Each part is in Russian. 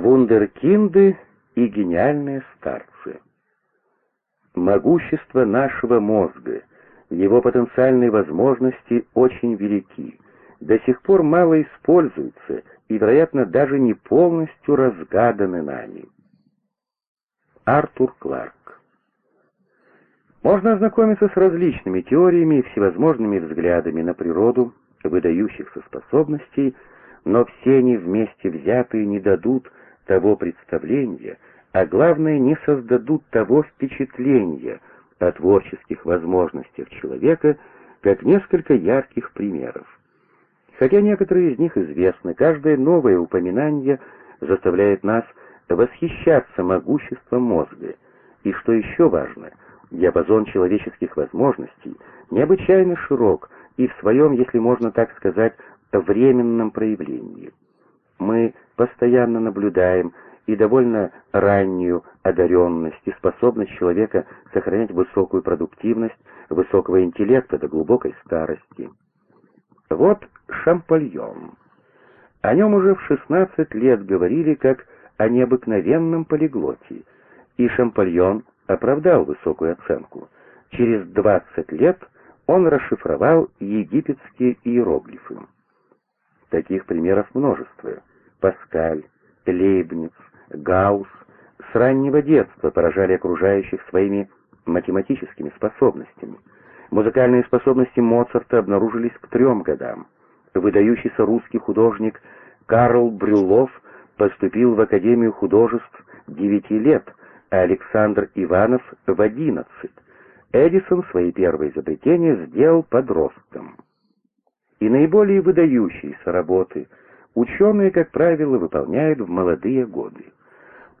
Вундеркинды и гениальные старцы. Могущество нашего мозга, его потенциальные возможности очень велики, до сих пор мало используются и, вероятно, даже не полностью разгаданы нами. Артур Кларк Можно ознакомиться с различными теориями и всевозможными взглядами на природу выдающихся способностей, но все они вместе взятые не дадут того представления, а главное, не создадут того впечатления о творческих возможностях человека, как несколько ярких примеров. Хотя некоторые из них известны, каждое новое упоминание заставляет нас восхищаться могуществом мозга. И что еще важно, диапазон человеческих возможностей необычайно широк и в своем, если можно так сказать, временном проявлении. Мы постоянно наблюдаем и довольно раннюю одаренность и способность человека сохранять высокую продуктивность, высокого интеллекта до глубокой старости. Вот Шампольон. О нем уже в 16 лет говорили как о необыкновенном полиглоте, и Шампольон оправдал высокую оценку. Через 20 лет он расшифровал египетские иероглифы. Таких примеров множество. Паскаль, Лейбниц, Гаусс с раннего детства поражали окружающих своими математическими способностями. Музыкальные способности Моцарта обнаружились к трем годам. Выдающийся русский художник Карл Брюллов поступил в Академию художеств девяти лет, а Александр Иванов в одиннадцать. Эдисон свои первые изобретения сделал подростком и наиболее выдающиеся работы ученые, как правило, выполняют в молодые годы.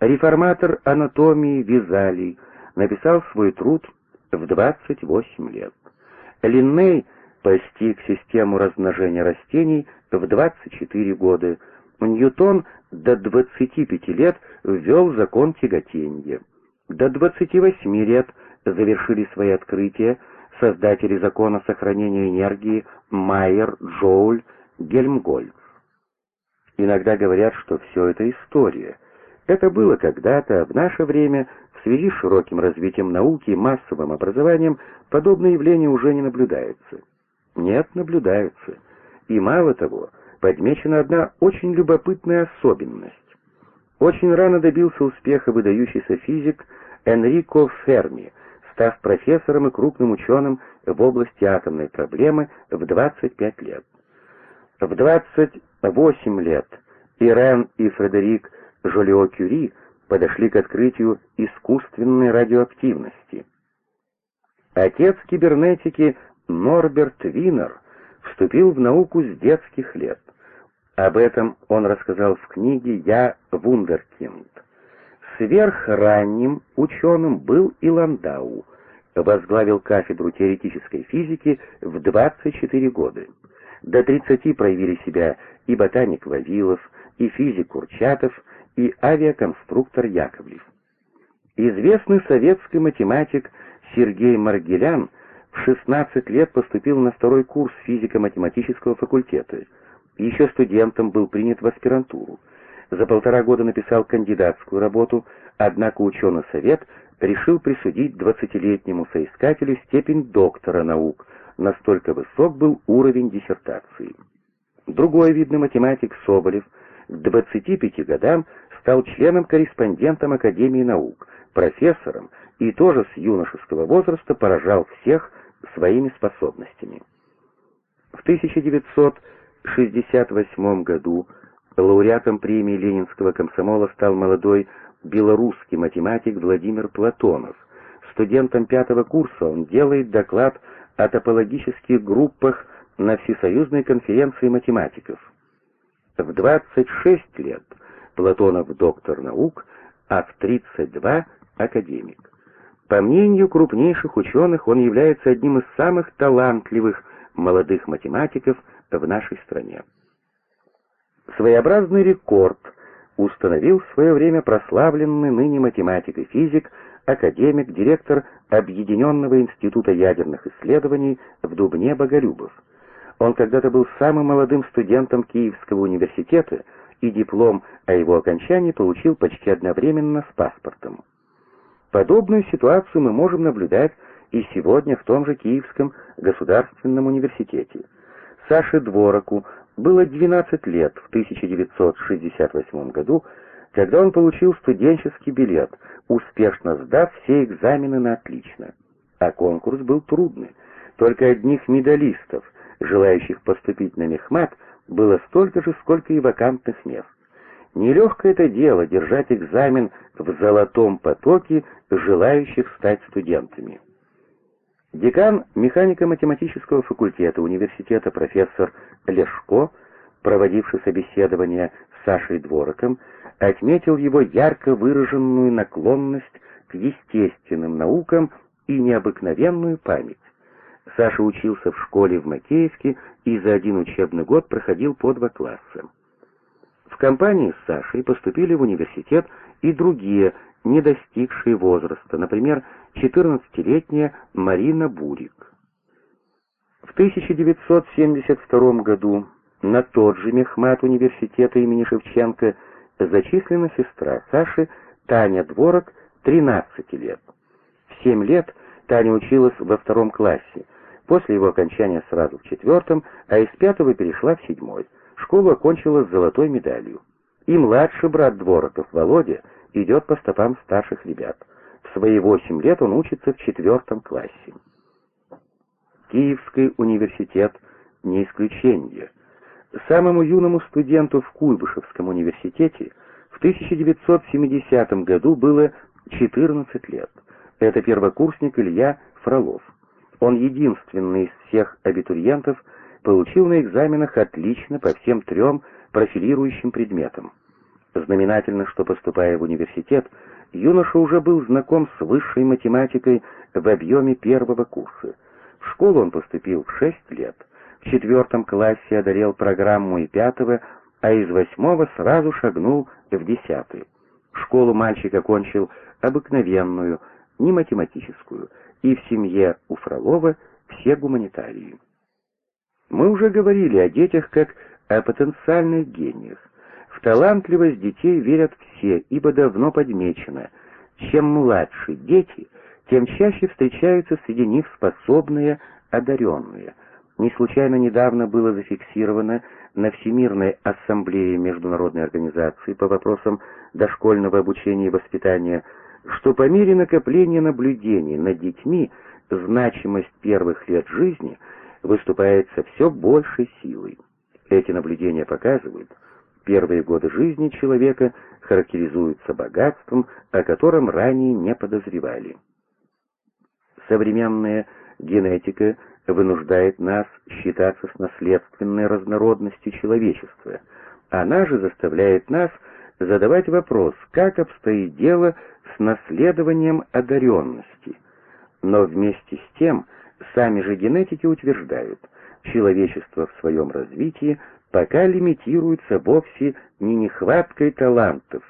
Реформатор анатомии Визалий написал свой труд в 28 лет. Линней постиг систему размножения растений в 24 года. Ньютон до 25 лет ввел закон тяготения. До 28 лет завершили свои открытия создатели закона сохранения энергии Майер, Джоуль, Гельмгольц. Иногда говорят, что все это история. Это было когда-то, в наше время, в связи с широким развитием науки и массовым образованием, подобные явления уже не наблюдаются. Нет, наблюдаются. И мало того, подмечена одна очень любопытная особенность. Очень рано добился успеха выдающийся физик Энрико Ферми, став профессором и крупным ученым в области атомной проблемы в 25 лет. В 28 лет Ирен и Фредерик Жолио-Кюри подошли к открытию искусственной радиоактивности. Отец кибернетики Норберт Винер вступил в науку с детских лет. Об этом он рассказал в книге «Я Вундеркинд». Сверхранним ученым был и Ландау, возглавил кафедру теоретической физики в 24 года. До 30 проявили себя и ботаник Вавилов, и физик Курчатов, и авиаконструктор Яковлев. Известный советский математик Сергей Маргелян в 16 лет поступил на второй курс физико-математического факультета. Еще студентом был принят в аспирантуру. За полтора года написал кандидатскую работу, однако ученый совет решил присудить 20-летнему соискателю степень доктора наук, настолько высок был уровень диссертации. Другой видный математик Соболев к 25 годам стал членом-корреспондентом Академии наук, профессором и тоже с юношеского возраста поражал всех своими способностями. В 1968 году лауреатом премии Ленинского комсомола стал молодой белорусский математик Владимир Платонов. Студентом пятого курса он делает доклад о топологических группах на Всесоюзной конференции математиков. В 26 лет Платонов доктор наук, а в 32 академик. По мнению крупнейших ученых, он является одним из самых талантливых молодых математиков в нашей стране. Своеобразный рекорд установил в свое время прославленный ныне математик и физик, академик, директор Объединенного института ядерных исследований в Дубне Боголюбов. Он когда-то был самым молодым студентом Киевского университета и диплом о его окончании получил почти одновременно с паспортом. Подобную ситуацию мы можем наблюдать и сегодня в том же Киевском государственном университете. Саше Двороку было 12 лет в 1968 году, когда он получил студенческий билет, успешно сдав все экзамены на отлично. А конкурс был трудный. Только одних медалистов, желающих поступить на мехмат, было столько же, сколько и вакантных мест. Нелегкое это дело держать экзамен в золотом потоке желающих стать студентами. Декан механико-математического факультета университета профессор Лешко, проводивший собеседование с Сашей Двороком, отметил его ярко выраженную наклонность к естественным наукам и необыкновенную память. Саша учился в школе в Макеевске и за один учебный год проходил по два класса. В компании с Сашей поступили в университет и другие, не достигшие возраста, например, 14-летняя Марина Бурик. В 1972 году на тот же мехмат университета имени Шевченко зачислена сестра Саши Таня Дворок, 13 лет. В 7 лет Таня училась во втором классе, после его окончания сразу в четвертом, а из пятого перешла в седьмой. Школу окончила с золотой медалью. И младший брат Двороков, Володя, идет по стопам старших ребят. В свои восемь лет он учится в четвертом классе. Киевский университет не исключение. Самому юному студенту в Куйбышевском университете в 1970 году было 14 лет. Это первокурсник Илья Фролов. Он единственный из всех абитуриентов получил на экзаменах отлично по всем трем профилирующим предметам. Знаменательно, что поступая в университет, юноша уже был знаком с высшей математикой в объеме первого курса. В школу он поступил в шесть лет. В четвертом классе одолел программу и пятого, а из восьмого сразу шагнул в десятый. Школу мальчик окончил обыкновенную, не математическую, и в семье у Фролова все гуманитарии. Мы уже говорили о детях как о потенциальных гениях. В талантливость детей верят все, ибо давно подмечено, чем младше дети, тем чаще встречаются среди них способные, одаренные. Не случайно недавно было зафиксировано на Всемирной ассамблее Международной организации по вопросам дошкольного обучения и воспитания, что по мере накопления наблюдений над детьми значимость первых лет жизни выступает со все большей силой. Эти наблюдения показывают, первые годы жизни человека характеризуются богатством, о котором ранее не подозревали. Современная генетика вынуждает нас считаться с наследственной разнородностью человечества. Она же заставляет нас задавать вопрос, как обстоит дело с наследованием одаренности. Но вместе с тем, сами же генетики утверждают, человечество в своем развитии пока лимитируется вовсе не нехваткой талантов,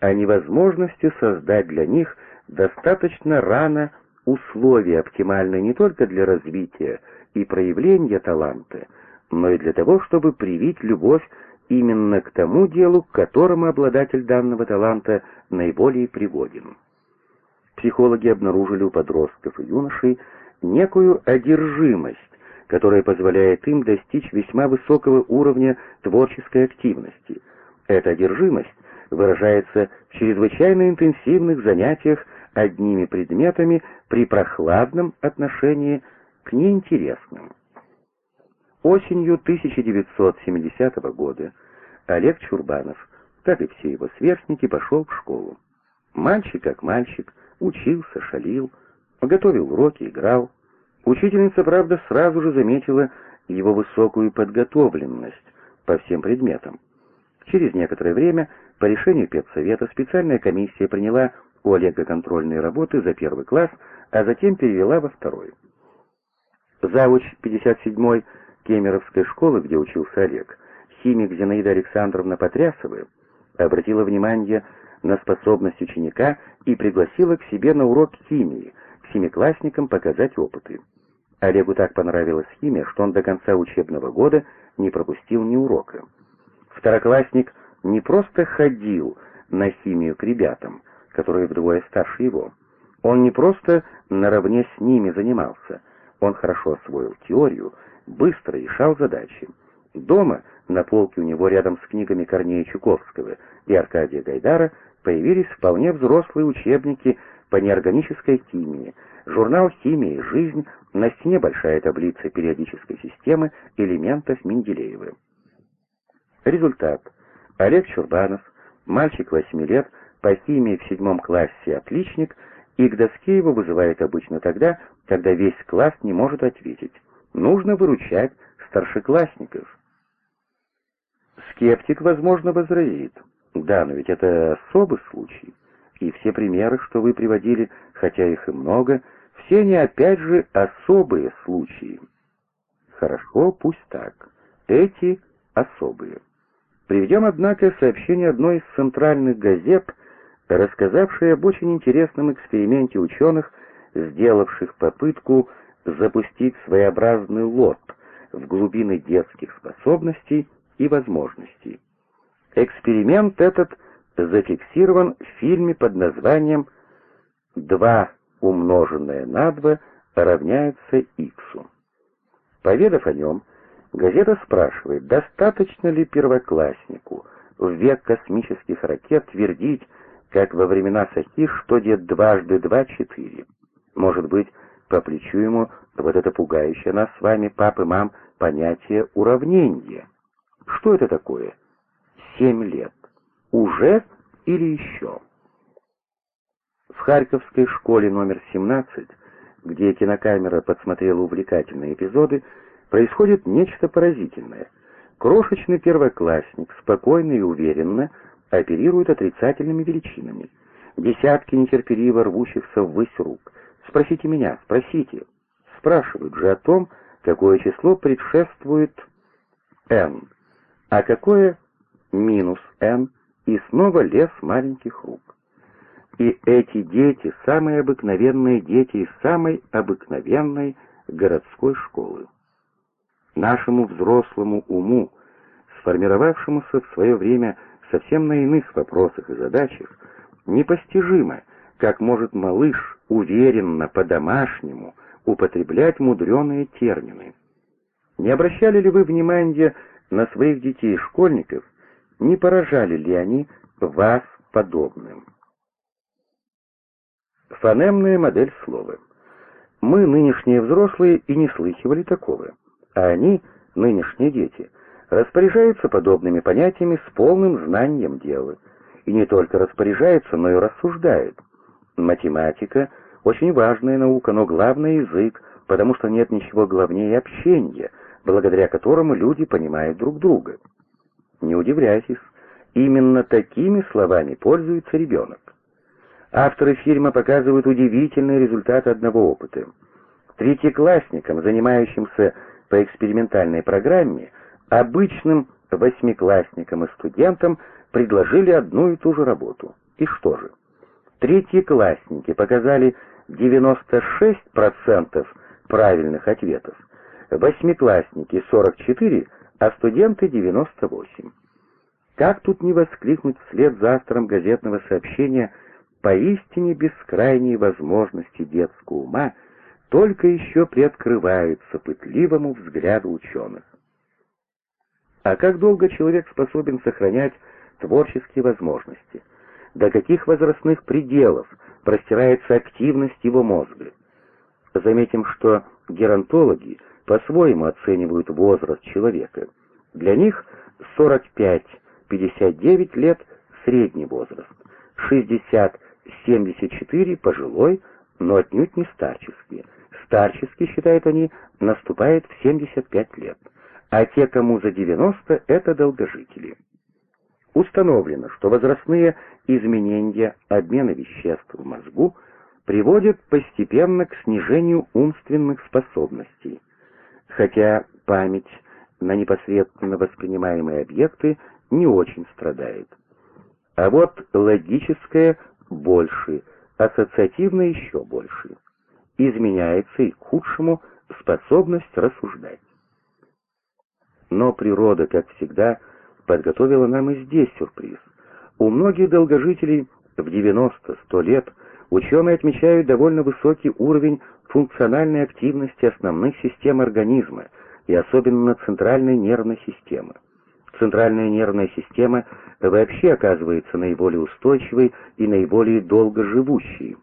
а невозможностью создать для них достаточно рано условия, оптимальные не только для развития и проявления таланта, но и для того, чтобы привить любовь именно к тому делу, к которому обладатель данного таланта наиболее приводен. Психологи обнаружили у подростков и юношей некую одержимость, которая позволяет им достичь весьма высокого уровня творческой активности. Эта одержимость выражается в чрезвычайно интенсивных занятиях одними предметами при прохладном отношении к неинтересным. Осенью 1970 года Олег Чурбанов, как и все его сверстники, пошел в школу. Мальчик как мальчик, учился, шалил, готовил уроки, играл. Учительница, правда, сразу же заметила его высокую подготовленность по всем предметам. Через некоторое время по решению педсовета специальная комиссия приняла у Олега контрольные работы за первый класс, а затем перевела во второй. Завуч 57-й Кемеровской школы, где учился Олег, химик Зинаида Александровна Потрясова, обратила внимание на способность ученика и пригласила к себе на урок химии, к семиклассникам показать опыты. Олегу так понравилась химия, что он до конца учебного года не пропустил ни урока. Второклассник не просто ходил на химию к ребятам, которые вдвое старше его. Он не просто наравне с ними занимался, он хорошо освоил теорию, быстро решал задачи. Дома, на полке у него рядом с книгами Корнея Чуковского и Аркадия Гайдара, появились вполне взрослые учебники по неорганической химии, журнал «Химия и жизнь», на стене большая таблица периодической системы элементов Менделеева. Результат. Олег Чурбанов, мальчик 8 лет, по химии в седьмом классе отличник, и к доске его вызывает обычно тогда, когда весь класс не может ответить. Нужно выручать старшеклассников. Скептик, возможно, возразит. Да, но ведь это особый случай. И все примеры, что вы приводили, хотя их и много, все они опять же особые случаи. Хорошо, пусть так. Эти особые. Приведем, однако, сообщение одной из центральных газет, рассказавшей об очень интересном эксперименте ученых, сделавших попытку запустить своеобразный лот в глубины детских способностей и возможностей. Эксперимент этот зафиксирован в фильме под названием «Два умноженное на два равняется иксу». Поведав о нем, газета спрашивает, достаточно ли первокласснику в век космических ракет твердить, как во времена Сахи, что дед дважды два — четыре. Может быть, по плечу ему вот это пугающее нас с вами, пап и мам, понятие уравнения. Что это такое? Семь лет. Уже или еще? В Харьковской школе номер 17, где кинокамера подсмотрела увлекательные эпизоды, происходит нечто поразительное. Крошечный первоклассник спокойно и уверенно оперирует отрицательными величинами. Десятки нетерпеливо рвущихся ввысь рук. «Спросите меня, спросите». Спрашивают же о том, какое число предшествует n, а какое минус n, и снова лес маленьких рук. И эти дети — самые обыкновенные дети из самой обыкновенной городской школы. Нашему взрослому уму, сформировавшемуся в свое время совсем на иных вопросах и задачах, непостижимо, как может малыш уверенно, по-домашнему употреблять мудреные термины. Не обращали ли вы внимания на своих детей и школьников, не поражали ли они вас подобным? Фонемная модель слова. Мы, нынешние взрослые, и не слыхивали такого, а они, нынешние дети, распоряжаются подобными понятиями с полным знанием дела, и не только распоряжаются, но и рассуждают. Математика — очень важная наука, но главный язык, потому что нет ничего главнее общения, благодаря которому люди понимают друг друга. Не удивляйтесь, именно такими словами пользуется ребенок. Авторы фильма показывают удивительные результаты одного опыта. Третьеклассникам, занимающимся по экспериментальной программе, обычным восьмиклассникам и студентам предложили одну и ту же работу. И что же? Третьеклассники показали 96% правильных ответов, восьмиклассники 44, а студенты 98. Как тут не воскликнуть вслед за автором газетного сообщения поистине бескрайние возможности детского ума только еще приоткрываются пытливому взгляду ученых. А как долго человек способен сохранять творческие возможности? До каких возрастных пределов простирается активность его мозга. Заметим, что геронтологи по-своему оценивают возраст человека. Для них 45-59 лет – средний возраст, 60-74 – пожилой, но отнюдь не старческий. Старческий, считают они, наступает в 75 лет, а те, кому за 90 – это долгожители. Установлено, что возрастные изменения обмена веществ в мозгу приводят постепенно к снижению умственных способностей, хотя память на непосредственно воспринимаемые объекты не очень страдает. А вот логическое больше, ассоциативное еще больше. Изменяется и к худшему способность рассуждать. Но природа, как всегда, подготовила нам и здесь сюрприз. У многих долгожителей в 90-100 лет ученые отмечают довольно высокий уровень функциональной активности основных систем организма, и особенно центральной нервной системы. Центральная нервная система вообще оказывается наиболее устойчивой и наиболее долго живущей.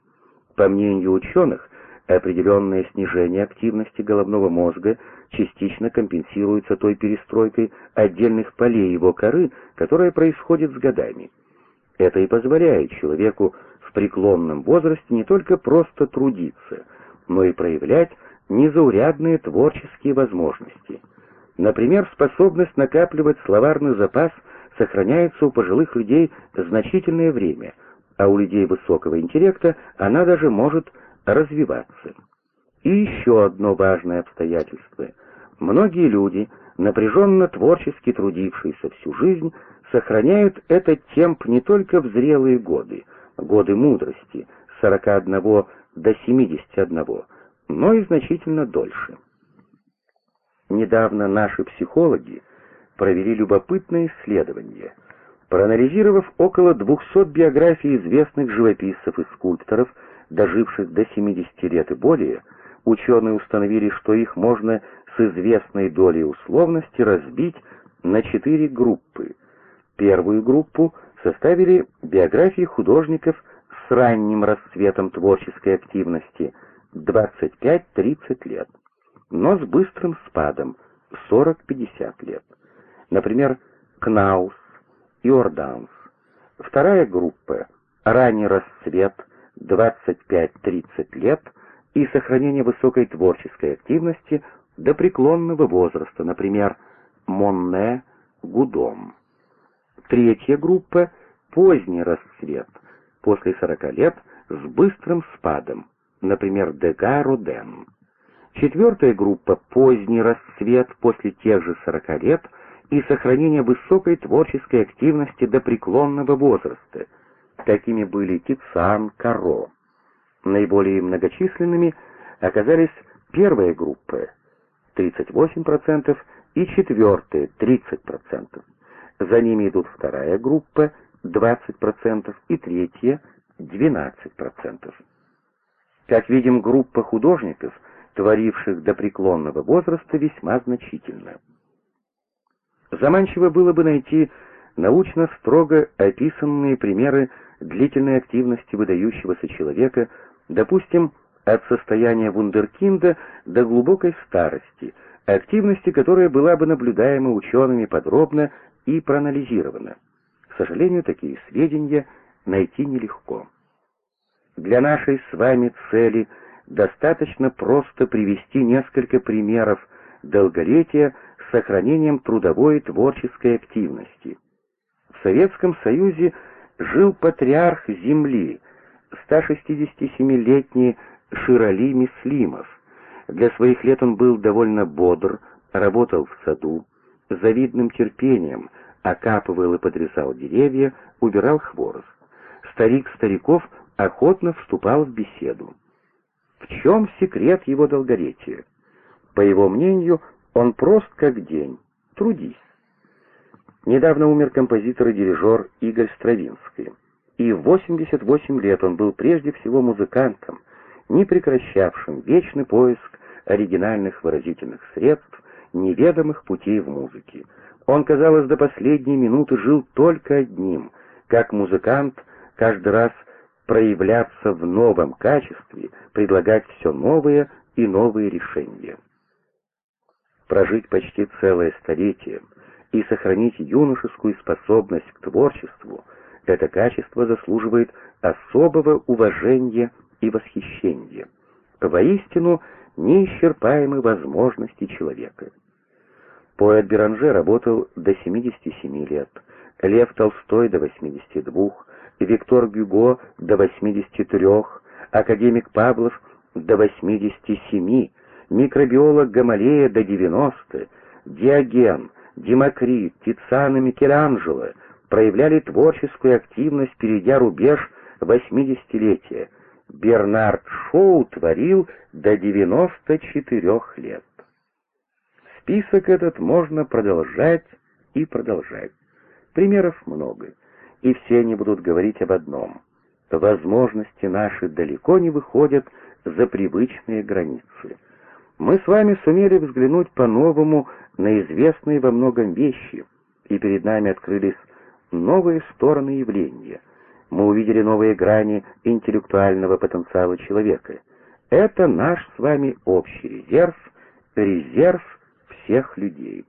По мнению ученых, определенное снижение активности головного мозга частично компенсируется той перестройкой отдельных полей его коры, которая происходит с годами. Это и позволяет человеку в преклонном возрасте не только просто трудиться, но и проявлять незаурядные творческие возможности. Например, способность накапливать словарный запас сохраняется у пожилых людей значительное время, а у людей высокого интеллекта она даже может развиваться. И еще одно важное обстоятельство. Многие люди, напряженно творчески трудившиеся всю жизнь, сохраняют этот темп не только в зрелые годы, годы мудрости, с 41 до 71, но и значительно дольше. Недавно наши психологи провели любопытное исследование. Проанализировав около 200 биографий известных живописцев и скульпторов, доживших до 70 лет и более, ученые установили, что их можно с известной долей условности разбить на четыре группы. Первую группу составили биографии художников с ранним расцветом творческой активности – 25-30 лет, но с быстрым спадом 40-50 лет. Например, Кнаус, Иорданс. Вторая группа — ранний расцвет 25-30 лет и сохранение высокой творческой активности до преклонного возраста, например, Монне, Гудом. Третья группа — поздний расцвет, после 40 лет с быстрым спадом, например, Дега Роден. Четвертая группа — поздний расцвет после тех же 40 лет и сохранение высокой творческой активности до преклонного возраста. Такими были Тицан, Каро. Наиболее многочисленными оказались первая группа — 38% и четвертая — 30%. За ними идут вторая группа — 20% и третья — 12%. Как видим, группа художников, творивших до преклонного возраста, весьма значительна. Заманчиво было бы найти научно строго описанные примеры длительной активности выдающегося человека, допустим, от состояния вундеркинда до глубокой старости, активности, которая была бы наблюдаема учеными подробно и проанализирована. К сожалению, такие сведения найти нелегко. Для нашей с вами цели достаточно просто привести несколько примеров долголетия с сохранением трудовой и творческой активности. В Советском Союзе жил патриарх Земли, 167-летний Широли Мислимов. Для своих лет он был довольно бодр, работал в саду, завидным терпением окапывал и подрезал деревья, убирал хворост. Старик стариков — охотно вступал в беседу. В чем секрет его долголетия? По его мнению, он прост как день. Трудись. Недавно умер композитор и дирижер Игорь Стравинский. И в 88 лет он был прежде всего музыкантом, не прекращавшим вечный поиск оригинальных выразительных средств, неведомых путей в музыке. Он, казалось, до последней минуты жил только одним, как музыкант, каждый раз проявляться в новом качестве, предлагать все новые и новые решения. Прожить почти целое столетие и сохранить юношескую способность к творчеству — это качество заслуживает особого уважения и восхищения. Воистину, неисчерпаемы возможности человека. Поэт Беранже работал до 77 лет, Лев Толстой до 82, Виктор Гюго до 83, академик Павлов до 87, микробиолог Гамалея до 90, Диоген, Демокрит, Тициан и Микеланджело проявляли творческую активность, перейдя рубеж 80-летия. Бернард Шоу творил до 94 лет. Список этот можно продолжать и продолжать. Примеров много, и все они будут говорить об одном. Возможности наши далеко не выходят за привычные границы. Мы с вами сумели взглянуть по-новому на известные во многом вещи, и перед нами открылись новые стороны явления. Мы увидели новые грани интеллектуального потенциала человека. Это наш с вами общий резерв, резерв всех людей.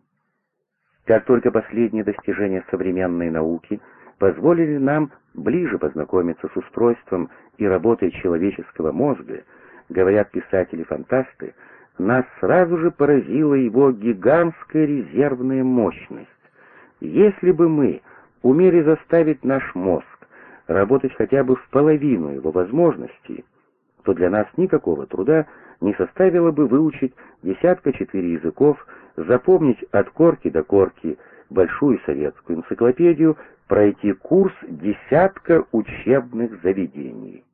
Как только последние достижения современной науки позволили нам ближе познакомиться с устройством и работой человеческого мозга, говорят писатели-фантасты, нас сразу же поразила его гигантская резервная мощность. Если бы мы умели заставить наш мозг работать хотя бы в половину его возможностей, то для нас никакого труда не составило бы выучить десятка четыре языков, запомнить от корки до корки большую советскую энциклопедию, пройти курс десятка учебных заведений.